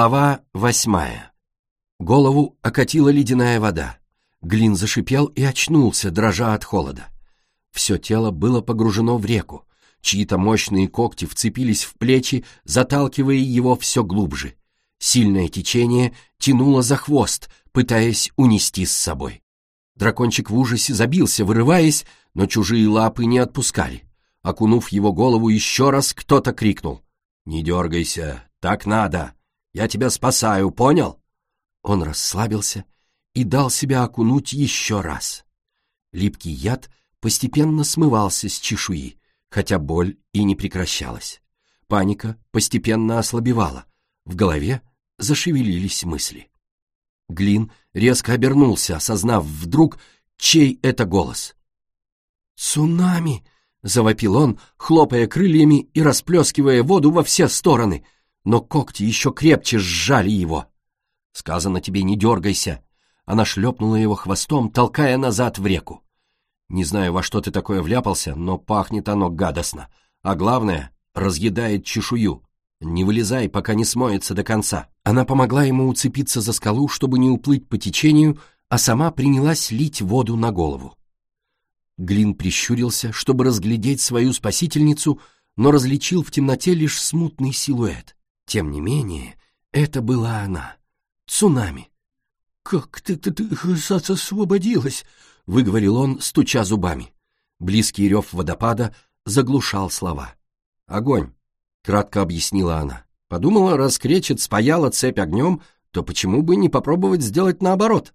Глава восьмая. Голову окатила ледяная вода. Глин зашипел и очнулся, дрожа от холода. Все тело было погружено в реку. Чьи-то мощные когти вцепились в плечи, заталкивая его все глубже. Сильное течение тянуло за хвост, пытаясь унести с собой. Дракончик в ужасе забился, вырываясь, но чужие лапы не отпускали. Окунув его голову еще раз, кто-то крикнул. «Не дергайся, так надо!» Я тебя спасаю, понял?» Он расслабился и дал себя окунуть еще раз. Липкий яд постепенно смывался с чешуи, хотя боль и не прекращалась. Паника постепенно ослабевала, в голове зашевелились мысли. Глин резко обернулся, осознав вдруг, чей это голос. «Цунами!» — завопил он, хлопая крыльями и расплескивая воду во все стороны — но когти еще крепче сжали его. «Сказано тебе, не дергайся!» Она шлепнула его хвостом, толкая назад в реку. «Не знаю, во что ты такое вляпался, но пахнет оно гадостно. А главное, разъедает чешую. Не вылезай, пока не смоется до конца». Она помогла ему уцепиться за скалу, чтобы не уплыть по течению, а сама принялась лить воду на голову. Глин прищурился, чтобы разглядеть свою спасительницу, но различил в темноте лишь смутный силуэт. Тем не менее, это была она, цунами. «Как ты, ты, ты освободилась?» — выговорил он, стуча зубами. Близкий рев водопада заглушал слова. «Огонь», — кратко объяснила она. Подумала, раз кречет спаяла цепь огнем, то почему бы не попробовать сделать наоборот?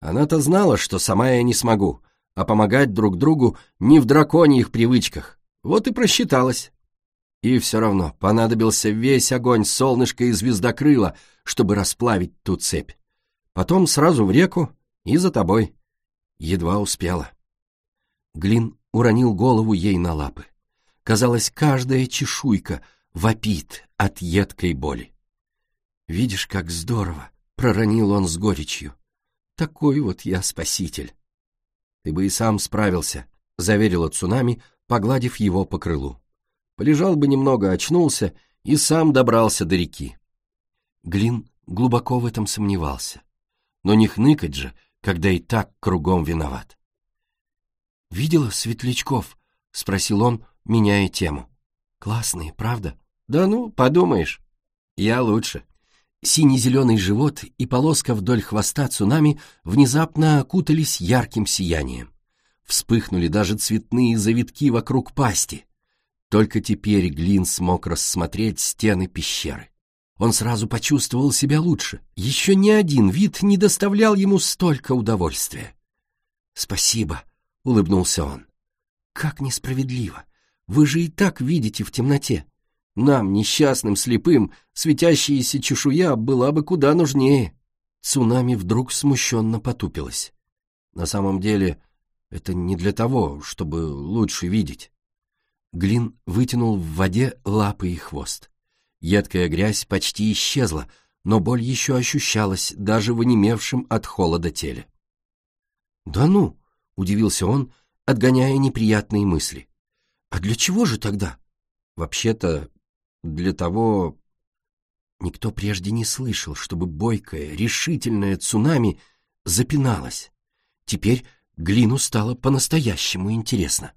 Она-то знала, что сама я не смогу, а помогать друг другу не в драконьих привычках. Вот и просчиталась. И все равно понадобился весь огонь солнышка и звездокрыла, чтобы расплавить ту цепь. Потом сразу в реку и за тобой. Едва успела. Глин уронил голову ей на лапы. Казалось, каждая чешуйка вопит от едкой боли. «Видишь, как здорово!» — проронил он с горечью. «Такой вот я спаситель!» «Ты бы и сам справился», — заверила цунами, погладив его по крылу. Полежал бы немного, очнулся и сам добрался до реки. Глин глубоко в этом сомневался. Но не хныкать же, когда и так кругом виноват. «Видела светлячков?» — спросил он, меняя тему. «Классные, правда?» «Да ну, подумаешь. Я лучше». Синий-зеленый живот и полоска вдоль хвоста цунами внезапно окутались ярким сиянием. Вспыхнули даже цветные завитки вокруг пасти. Только теперь Глин смог рассмотреть стены пещеры. Он сразу почувствовал себя лучше. Еще ни один вид не доставлял ему столько удовольствия. «Спасибо», — улыбнулся он. «Как несправедливо! Вы же и так видите в темноте. Нам, несчастным, слепым, светящаяся чешуя была бы куда нужнее». Цунами вдруг смущенно потупилась. «На самом деле, это не для того, чтобы лучше видеть». Глин вытянул в воде лапы и хвост. Едкая грязь почти исчезла, но боль еще ощущалась даже в онемевшем от холода теле. «Да ну!» — удивился он, отгоняя неприятные мысли. «А для чего же тогда?» «Вообще-то для того...» Никто прежде не слышал, чтобы бойкая, решительная цунами запиналась. Теперь Глину стало по-настоящему интересно.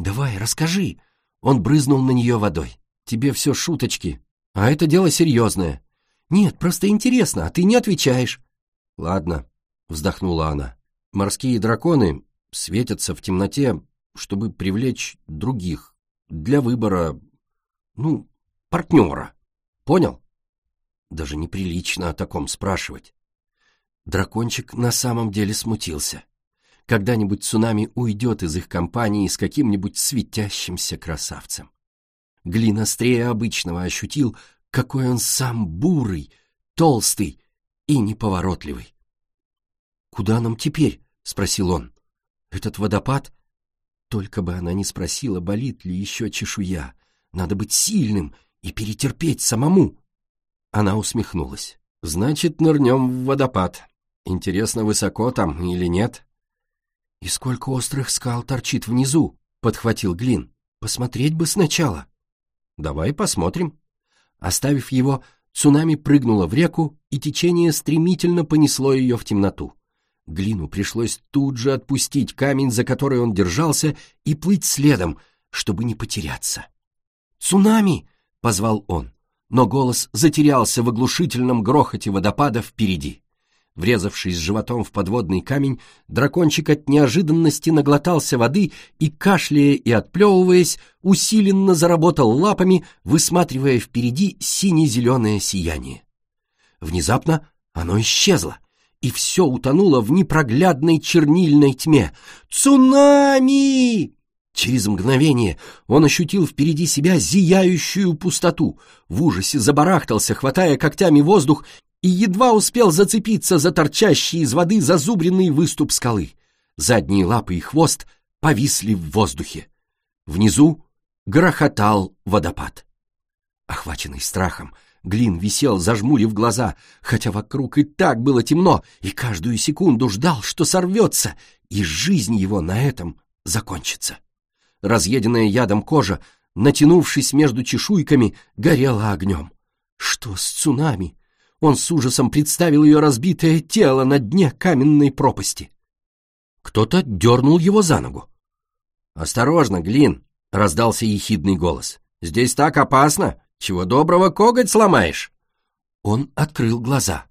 «Давай, расскажи!» Он брызнул на нее водой. «Тебе все шуточки, а это дело серьезное». «Нет, просто интересно, а ты не отвечаешь». «Ладно», — вздохнула она. «Морские драконы светятся в темноте, чтобы привлечь других для выбора, ну, партнера. Понял?» Даже неприлично о таком спрашивать. Дракончик на самом деле смутился. Когда-нибудь цунами уйдет из их компании с каким-нибудь светящимся красавцем. Глин острее обычного ощутил, какой он сам бурый, толстый и неповоротливый. «Куда нам теперь?» — спросил он. «Этот водопад?» Только бы она не спросила, болит ли еще чешуя. Надо быть сильным и перетерпеть самому. Она усмехнулась. «Значит, нырнем в водопад. Интересно, высоко там или нет?» «И сколько острых скал торчит внизу!» — подхватил Глин. «Посмотреть бы сначала!» «Давай посмотрим!» Оставив его, Цунами прыгнуло в реку, и течение стремительно понесло ее в темноту. Глину пришлось тут же отпустить камень, за который он держался, и плыть следом, чтобы не потеряться. «Цунами!» — позвал он, но голос затерялся в оглушительном грохоте водопада впереди. Врезавшись животом в подводный камень, дракончик от неожиданности наглотался воды и, кашляя и отплевываясь, усиленно заработал лапами, высматривая впереди сине-зеленое сияние. Внезапно оно исчезло, и все утонуло в непроглядной чернильной тьме. «Цунами!» Через мгновение он ощутил впереди себя зияющую пустоту, в ужасе забарахтался, хватая когтями воздух, и едва успел зацепиться за торчащий из воды зазубренный выступ скалы. Задние лапы и хвост повисли в воздухе. Внизу грохотал водопад. Охваченный страхом, Глин висел, зажмурив глаза, хотя вокруг и так было темно, и каждую секунду ждал, что сорвется, и жизнь его на этом закончится. Разъеденная ядом кожа, натянувшись между чешуйками, горела огнем. Что с цунами? Он с ужасом представил ее разбитое тело на дне каменной пропасти. Кто-то дернул его за ногу. «Осторожно, Глин!» — раздался ехидный голос. «Здесь так опасно! Чего доброго коготь сломаешь!» Он открыл глаза.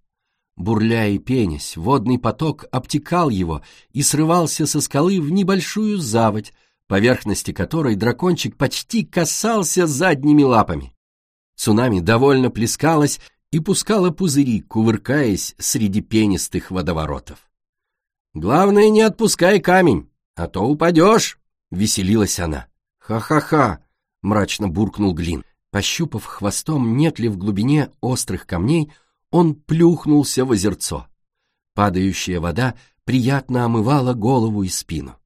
Бурляя и пенясь, водный поток обтекал его и срывался со скалы в небольшую заводь, поверхности которой дракончик почти касался задними лапами. Цунами довольно плескалось и пускала пузыри, кувыркаясь среди пенистых водоворотов. «Главное, не отпускай камень, а то упадешь!» — веселилась она. «Ха-ха-ха!» — мрачно буркнул Глин. Пощупав хвостом, нет ли в глубине острых камней, он плюхнулся в озерцо. Падающая вода приятно омывала голову и спину.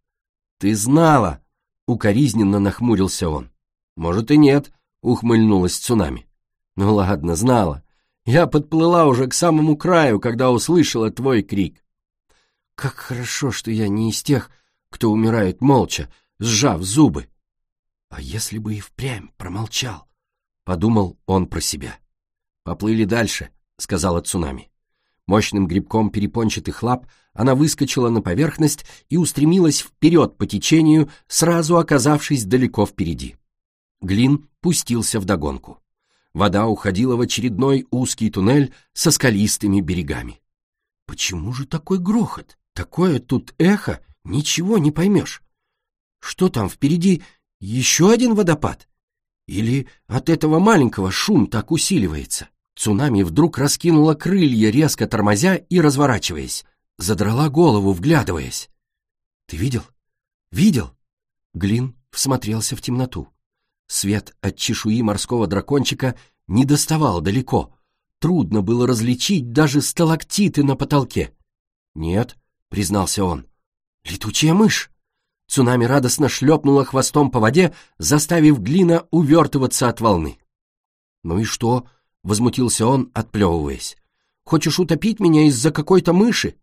«Ты знала!» — укоризненно нахмурился он. «Может и нет», — ухмыльнулась цунами. «Ну ладно, знала. Я подплыла уже к самому краю, когда услышала твой крик. Как хорошо, что я не из тех, кто умирает молча, сжав зубы. А если бы и впрямь промолчал? Подумал он про себя. Поплыли дальше, сказала цунами. Мощным грибком перепончатых лап она выскочила на поверхность и устремилась вперед по течению, сразу оказавшись далеко впереди. Глин пустился в догонку. Вода уходила в очередной узкий туннель со скалистыми берегами. Почему же такой грохот? Такое тут эхо, ничего не поймешь. Что там впереди, еще один водопад? Или от этого маленького шум так усиливается? Цунами вдруг раскинула крылья, резко тормозя и разворачиваясь. Задрала голову, вглядываясь. «Ты видел? Видел?» Глин всмотрелся в темноту. Свет от чешуи морского дракончика не доставал далеко. Трудно было различить даже сталактиты на потолке. «Нет», — признался он, — «летучая мышь». Цунами радостно шлепнула хвостом по воде, заставив Глина увертываться от волны. «Ну и что?» — возмутился он, отплевываясь. «Хочешь утопить меня из-за какой-то мыши?»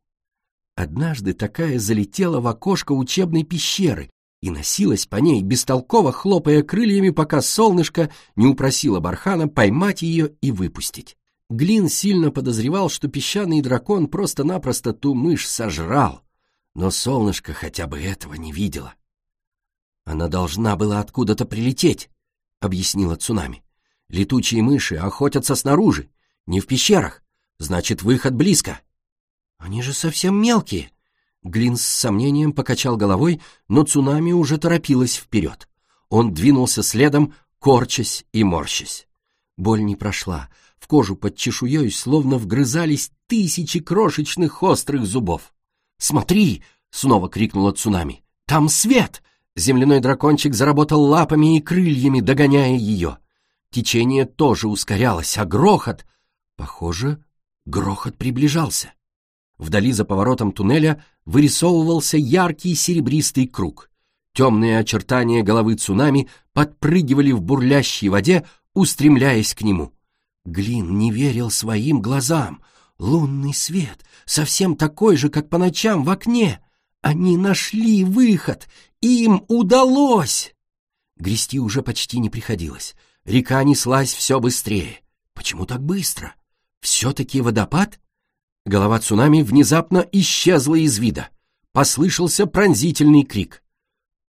Однажды такая залетела в окошко учебной пещеры, и носилась по ней, бестолково хлопая крыльями, пока солнышко не упросило Бархана поймать ее и выпустить. Глин сильно подозревал, что песчаный дракон просто-напросто ту мышь сожрал, но солнышко хотя бы этого не видело. «Она должна была откуда-то прилететь», — объяснила цунами. «Летучие мыши охотятся снаружи, не в пещерах, значит, выход близко». «Они же совсем мелкие», Глин с сомнением покачал головой, но цунами уже торопилась вперед. Он двинулся следом, корчась и морщась. Боль не прошла. В кожу под чешуей словно вгрызались тысячи крошечных острых зубов. «Смотри!» — снова крикнула цунами. «Там свет!» Земляной дракончик заработал лапами и крыльями, догоняя ее. Течение тоже ускорялось, а грохот... Похоже, грохот приближался. Вдали за поворотом туннеля вырисовывался яркий серебристый круг. Темные очертания головы цунами подпрыгивали в бурлящей воде, устремляясь к нему. Глин не верил своим глазам. Лунный свет, совсем такой же, как по ночам в окне. Они нашли выход, им удалось! Грести уже почти не приходилось. Река неслась все быстрее. Почему так быстро? Все-таки водопад? Голова цунами внезапно исчезла из вида. Послышался пронзительный крик.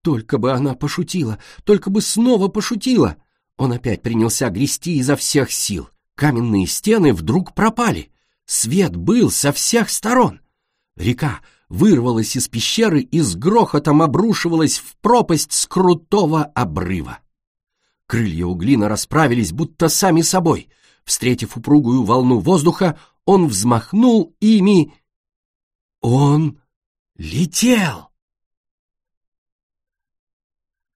Только бы она пошутила, только бы снова пошутила. Он опять принялся грести изо всех сил. Каменные стены вдруг пропали. Свет был со всех сторон. Река вырвалась из пещеры и с грохотом обрушивалась в пропасть с крутого обрыва. Крылья углина расправились, будто сами собой. Встретив упругую волну воздуха, он взмахнул ими. Он летел!